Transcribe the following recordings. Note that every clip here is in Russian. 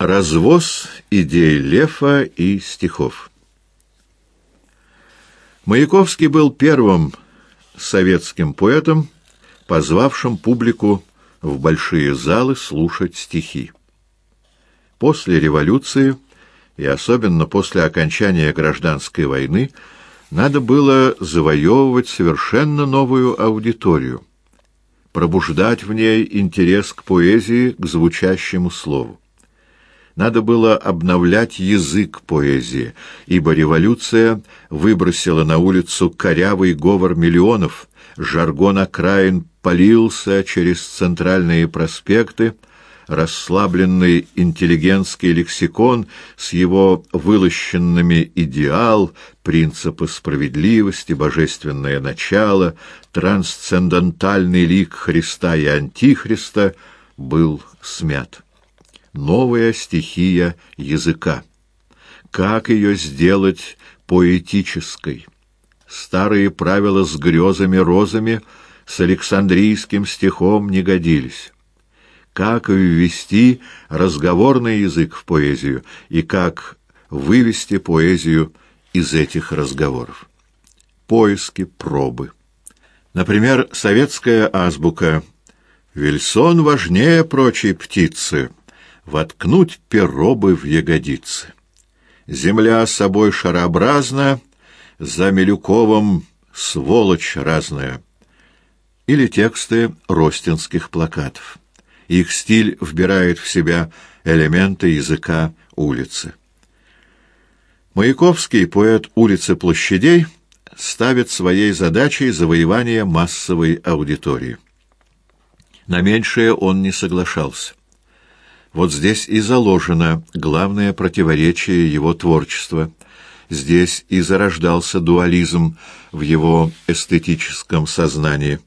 Развоз идей Лефа и стихов Маяковский был первым советским поэтом, позвавшим публику в большие залы слушать стихи. После революции, и особенно после окончания гражданской войны, надо было завоевывать совершенно новую аудиторию, пробуждать в ней интерес к поэзии, к звучащему слову. Надо было обновлять язык поэзии, ибо революция выбросила на улицу корявый говор миллионов, жаргон окраин полился через центральные проспекты, расслабленный интеллигентский лексикон с его вылощенными идеал, принципы справедливости, божественное начало, трансцендентальный лик Христа и Антихриста был смят. Новая стихия языка. Как ее сделать поэтической? Старые правила с грезами-розами с Александрийским стихом не годились как ввести разговорный язык в поэзию и как вывести поэзию из этих разговоров. Поиски, пробы. Например, советская азбука «Вильсон важнее прочей птицы, воткнуть перо бы в ягодицы». Земля собой шарообразна, за Милюковым сволочь разная. Или тексты ростинских плакатов. Их стиль вбирает в себя элементы языка улицы. Маяковский, поэт улицы площадей, ставит своей задачей завоевание массовой аудитории. На меньшее он не соглашался. Вот здесь и заложено главное противоречие его творчества. Здесь и зарождался дуализм в его эстетическом сознании.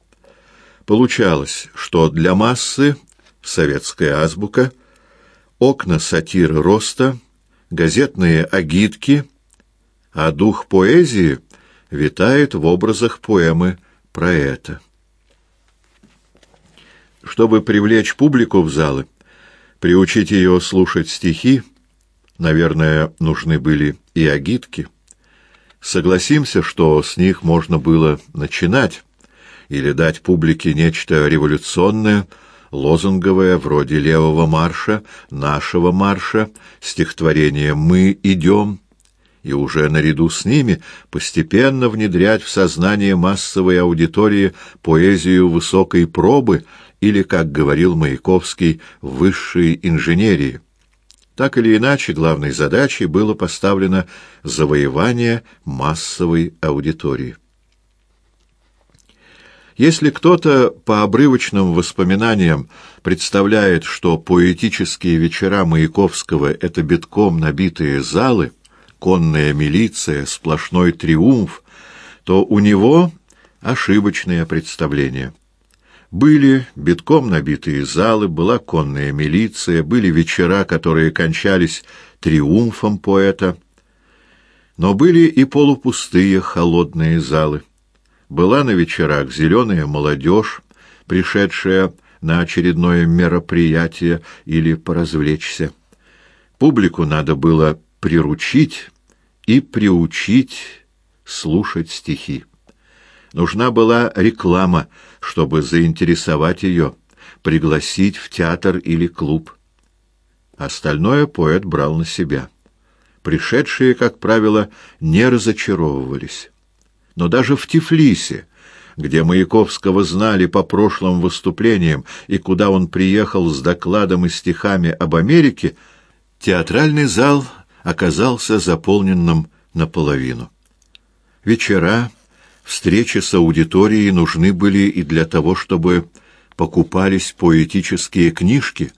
Получалось, что для массы советская азбука, окна сатиры роста, газетные агитки, а дух поэзии витает в образах поэмы про это. Чтобы привлечь публику в залы, приучить ее слушать стихи, наверное, нужны были и агитки. Согласимся, что с них можно было начинать или дать публике нечто революционное – лозунговое, вроде левого марша, нашего марша, стихотворение «Мы идем», и уже наряду с ними постепенно внедрять в сознание массовой аудитории поэзию высокой пробы или, как говорил Маяковский, высшей инженерии. Так или иначе, главной задачей было поставлено завоевание массовой аудитории. Если кто-то по обрывочным воспоминаниям представляет, что поэтические вечера Маяковского — это битком набитые залы, конная милиция, сплошной триумф, то у него ошибочное представление. Были битком набитые залы, была конная милиция, были вечера, которые кончались триумфом поэта, но были и полупустые холодные залы. Была на вечерах зеленая молодежь, пришедшая на очередное мероприятие или поразвлечься. Публику надо было приручить и приучить слушать стихи. Нужна была реклама, чтобы заинтересовать ее, пригласить в театр или клуб. Остальное поэт брал на себя. Пришедшие, как правило, не разочаровывались но даже в Тифлисе, где Маяковского знали по прошлым выступлениям и куда он приехал с докладом и стихами об Америке, театральный зал оказался заполненным наполовину. Вечера, встречи с аудиторией нужны были и для того, чтобы покупались поэтические книжки,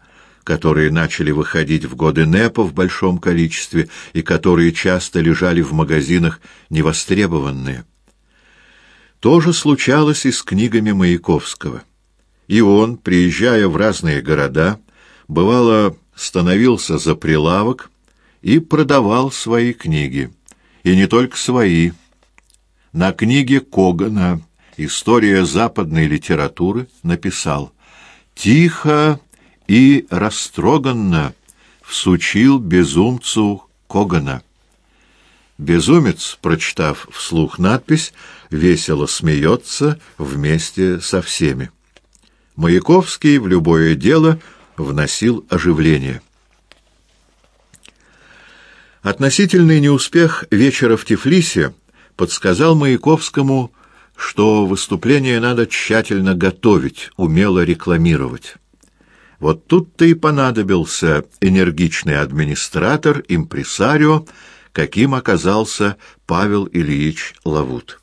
которые начали выходить в годы НЭПа в большом количестве и которые часто лежали в магазинах невостребованные. То же случалось и с книгами Маяковского. И он, приезжая в разные города, бывало становился за прилавок и продавал свои книги. И не только свои. На книге Когана «История западной литературы» написал «Тихо и растроганно всучил безумцу Когана. Безумец, прочитав вслух надпись, весело смеется вместе со всеми. Маяковский в любое дело вносил оживление. Относительный неуспех вечера в Тифлисе подсказал Маяковскому, что выступление надо тщательно готовить, умело рекламировать. Вот тут-то и понадобился энергичный администратор, импресарио, каким оказался Павел Ильич Лавут.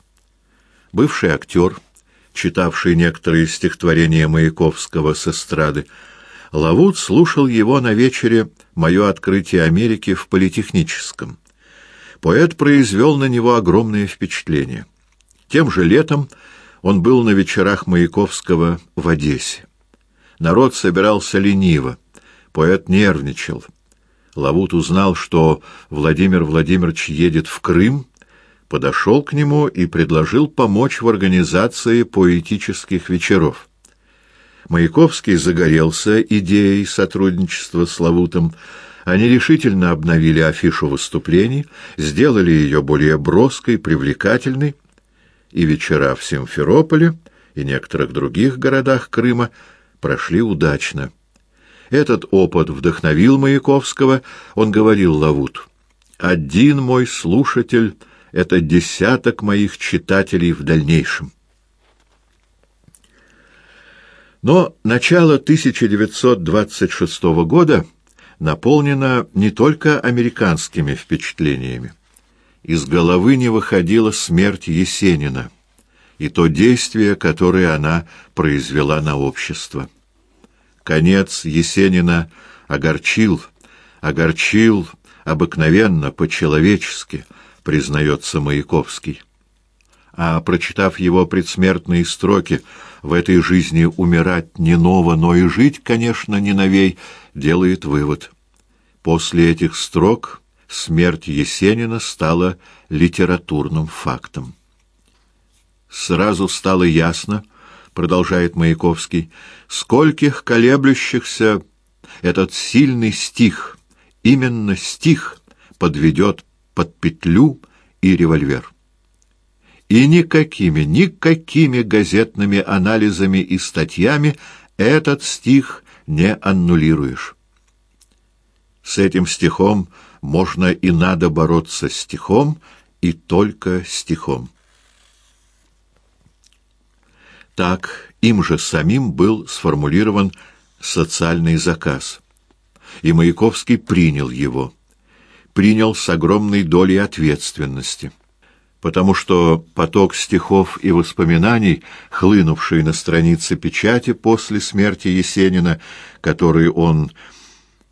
Бывший актер, читавший некоторые стихотворения Маяковского с эстрады, Лавут слушал его на вечере «Мое открытие Америки» в Политехническом. Поэт произвел на него огромное впечатление. Тем же летом он был на вечерах Маяковского в Одессе. Народ собирался лениво, поэт нервничал. Лавут узнал, что Владимир Владимирович едет в Крым, подошел к нему и предложил помочь в организации поэтических вечеров. Маяковский загорелся идеей сотрудничества с Лавутом. Они решительно обновили афишу выступлений, сделали ее более броской, привлекательной, и вечера в Симферополе и некоторых других городах Крыма прошли удачно. Этот опыт вдохновил Маяковского, он говорил Лавут, «Один мой слушатель — это десяток моих читателей в дальнейшем». Но начало 1926 года наполнено не только американскими впечатлениями. Из головы не выходила смерть Есенина — и то действие, которое она произвела на общество. Конец Есенина огорчил, огорчил обыкновенно, по-человечески, признается Маяковский. А прочитав его предсмертные строки «В этой жизни умирать не ново, но и жить, конечно, не новей», делает вывод. После этих строк смерть Есенина стала литературным фактом. Сразу стало ясно, продолжает Маяковский, скольких колеблющихся этот сильный стих, именно стих, подведет под петлю и револьвер. И никакими, никакими газетными анализами и статьями этот стих не аннулируешь. С этим стихом можно и надо бороться стихом, и только стихом. Так им же самим был сформулирован социальный заказ. И Маяковский принял его. Принял с огромной долей ответственности. Потому что поток стихов и воспоминаний, хлынувший на странице печати после смерти Есенина, который он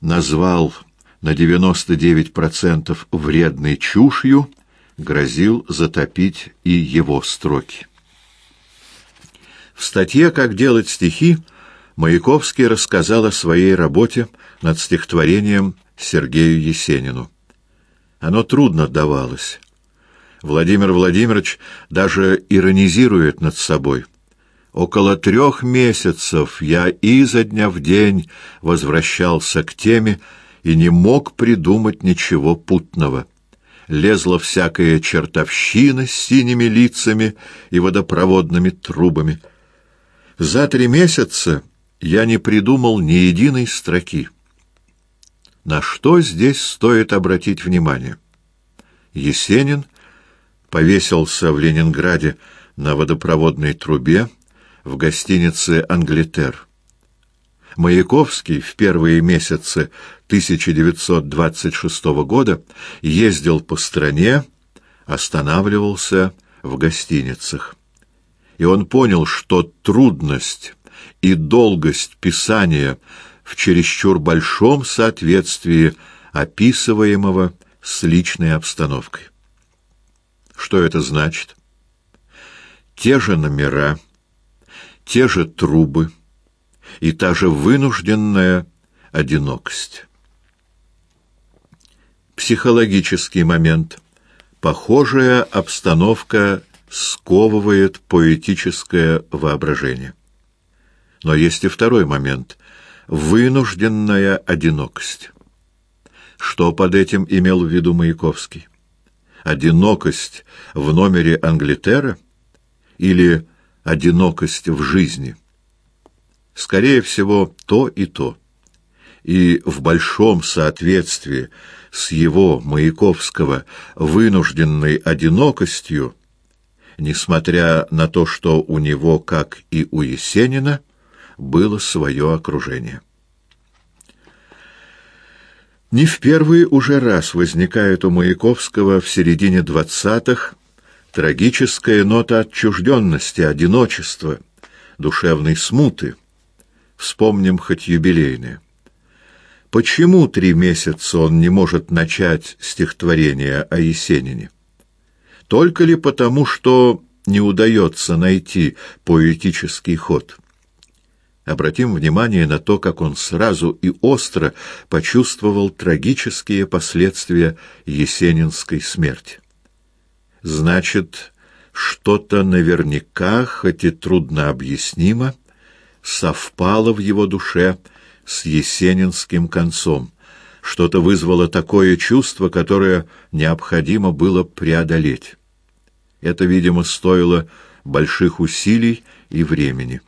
назвал на 99% вредной чушью, грозил затопить и его строки. В статье «Как делать стихи» Маяковский рассказал о своей работе над стихотворением Сергею Есенину. Оно трудно давалось. Владимир Владимирович даже иронизирует над собой. Около трех месяцев я изо дня в день возвращался к теме и не мог придумать ничего путного. Лезла всякая чертовщина с синими лицами и водопроводными трубами — за три месяца я не придумал ни единой строки. На что здесь стоит обратить внимание? Есенин повесился в Ленинграде на водопроводной трубе в гостинице «Англитер». Маяковский в первые месяцы 1926 года ездил по стране, останавливался в гостиницах и он понял, что трудность и долгость писания в чересчур большом соответствии описываемого с личной обстановкой. Что это значит? Те же номера, те же трубы и та же вынужденная одинокость. Психологический момент. Похожая обстановка сковывает поэтическое воображение. Но есть и второй момент — вынужденная одинокость. Что под этим имел в виду Маяковский? Одинокость в номере Англитера или одинокость в жизни? Скорее всего, то и то. И в большом соответствии с его, Маяковского, вынужденной одинокостью, несмотря на то, что у него, как и у Есенина, было свое окружение. Не в первый уже раз возникает у Маяковского в середине двадцатых трагическая нота отчужденности, одиночества, душевной смуты. Вспомним хоть юбилейное. Почему три месяца он не может начать стихотворение о Есенине? Только ли потому, что не удается найти поэтический ход? Обратим внимание на то, как он сразу и остро почувствовал трагические последствия есенинской смерти. Значит, что-то наверняка, хоть и трудно объяснимо, совпало в его душе с есенинским концом. Что-то вызвало такое чувство, которое необходимо было преодолеть. Это, видимо, стоило больших усилий и времени.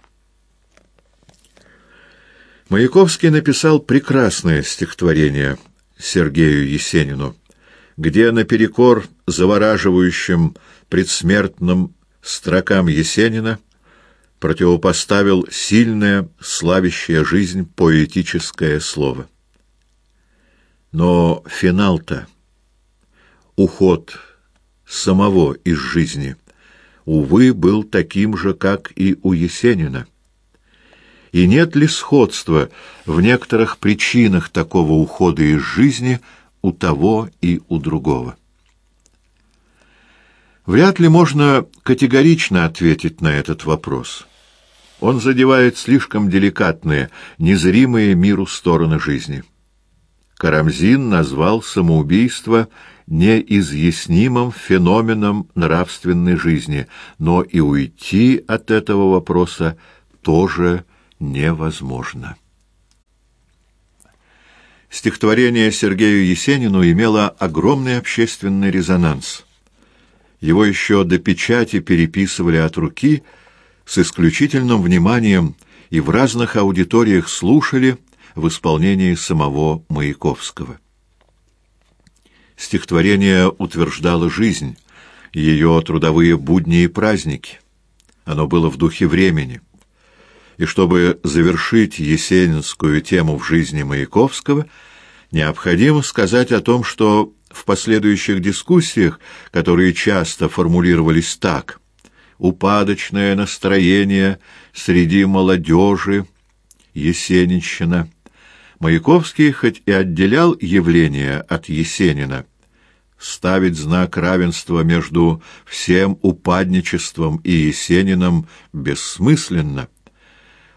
Маяковский написал прекрасное стихотворение Сергею Есенину, где наперекор завораживающим предсмертным строкам Есенина противопоставил сильное, славящее жизнь поэтическое слово. Но финал-то, уход самого из жизни, увы, был таким же, как и у Есенина. И нет ли сходства в некоторых причинах такого ухода из жизни у того и у другого? Вряд ли можно категорично ответить на этот вопрос. Он задевает слишком деликатные, незримые миру стороны жизни. Карамзин назвал самоубийство неизъяснимым феноменом нравственной жизни, но и уйти от этого вопроса тоже невозможно. Стихотворение Сергею Есенину имело огромный общественный резонанс. Его еще до печати переписывали от руки – с исключительным вниманием и в разных аудиториях слушали в исполнении самого Маяковского. Стихотворение утверждало жизнь, ее трудовые будни и праздники. Оно было в духе времени. И чтобы завершить есенинскую тему в жизни Маяковского, необходимо сказать о том, что в последующих дискуссиях, которые часто формулировались так – упадочное настроение среди молодежи, Есенинщина. Маяковский хоть и отделял явление от Есенина, ставить знак равенства между всем упадничеством и Есениным бессмысленно.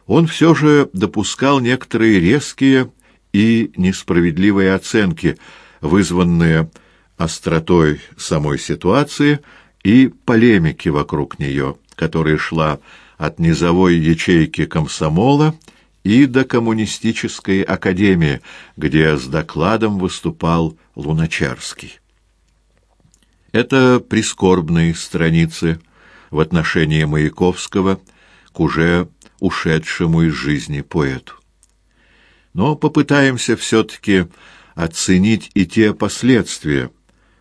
Он все же допускал некоторые резкие и несправедливые оценки, вызванные остротой самой ситуации – и полемики вокруг нее, которая шла от низовой ячейки комсомола и до коммунистической академии, где с докладом выступал Луначарский. Это прискорбные страницы в отношении Маяковского к уже ушедшему из жизни поэту. Но попытаемся все-таки оценить и те последствия,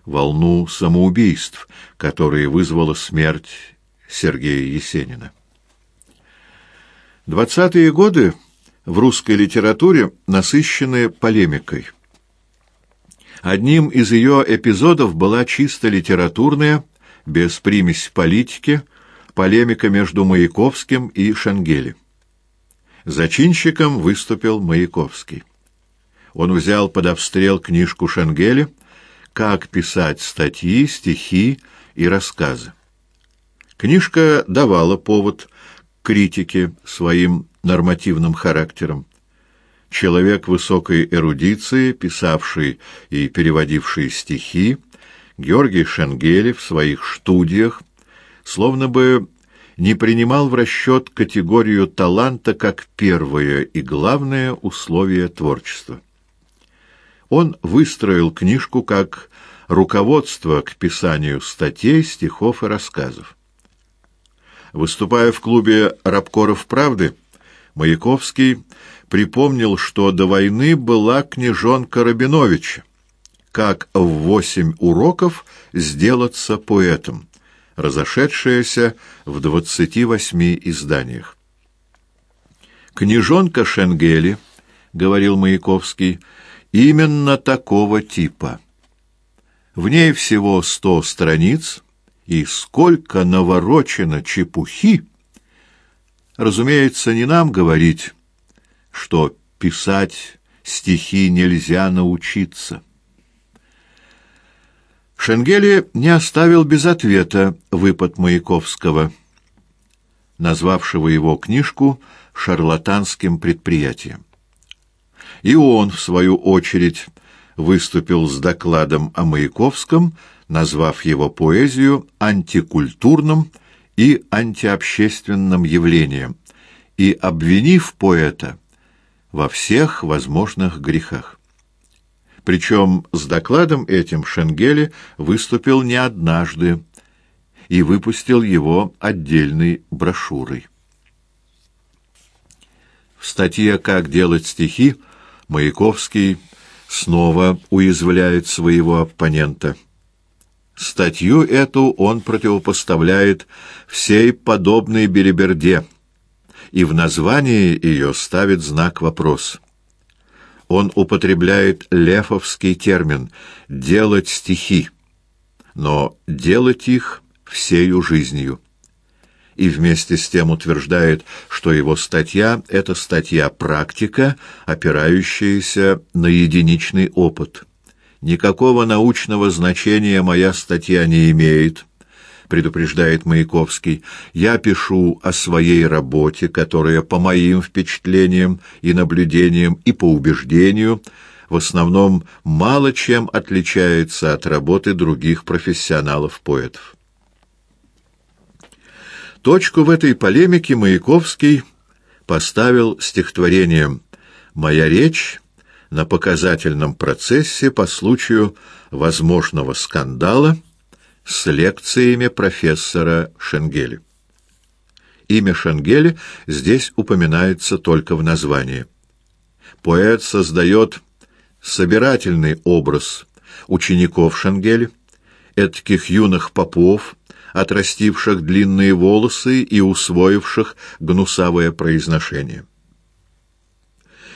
волну самоубийств, которые вызвала смерть Сергея Есенина. Двадцатые годы в русской литературе насыщены полемикой. Одним из ее эпизодов была чисто литературная, без примесь политики, полемика между Маяковским и Шангели. Зачинщиком выступил Маяковский. Он взял под обстрел книжку Шангели как писать статьи, стихи и рассказы. Книжка давала повод критике своим нормативным характером. Человек высокой эрудиции, писавший и переводивший стихи, Георгий Шенгели в своих студиях, словно бы не принимал в расчет категорию таланта как первое и главное условие творчества. он выстроил книжку как руководство к писанию статей, стихов и рассказов. Выступая в клубе «Рабкоров правды», Маяковский припомнил, что до войны была книжонка Рабиновича «Как в восемь уроков сделаться поэтом», разошедшаяся в двадцати восьми изданиях. «Книжонка Шенгели», — говорил Маяковский, — «именно такого типа». В ней всего сто страниц, и сколько наворочено чепухи! Разумеется, не нам говорить, что писать стихи нельзя научиться. Шенгели не оставил без ответа выпад Маяковского, назвавшего его книжку шарлатанским предприятием. И он, в свою очередь, выступил с докладом о Маяковском, назвав его поэзию антикультурным и антиобщественным явлением, и обвинив поэта во всех возможных грехах. Причем с докладом этим Шенгеле выступил не однажды и выпустил его отдельной брошюрой. В статье «Как делать стихи» Маяковский снова уязвляет своего оппонента. Статью эту он противопоставляет всей подобной белиберде, и в названии ее ставит знак вопрос. Он употребляет лефовский термин «делать стихи», но делать их всею жизнью и вместе с тем утверждает, что его статья — это статья-практика, опирающаяся на единичный опыт. «Никакого научного значения моя статья не имеет», — предупреждает Маяковский. «Я пишу о своей работе, которая, по моим впечатлениям и наблюдениям и по убеждению, в основном мало чем отличается от работы других профессионалов-поэтов». Точку в этой полемике Маяковский поставил стихотворением «Моя речь» на показательном процессе по случаю возможного скандала с лекциями профессора Шенгели. Имя Шенгели здесь упоминается только в названии. Поэт создает собирательный образ учеников Шенгели, этаких юных попов, отрастивших длинные волосы и усвоивших гнусавое произношение.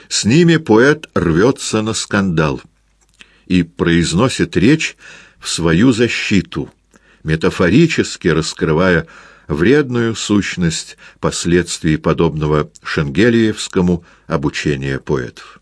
С ними поэт рвется на скандал и произносит речь в свою защиту, метафорически раскрывая вредную сущность последствий подобного шенгелиевскому обучения поэтов.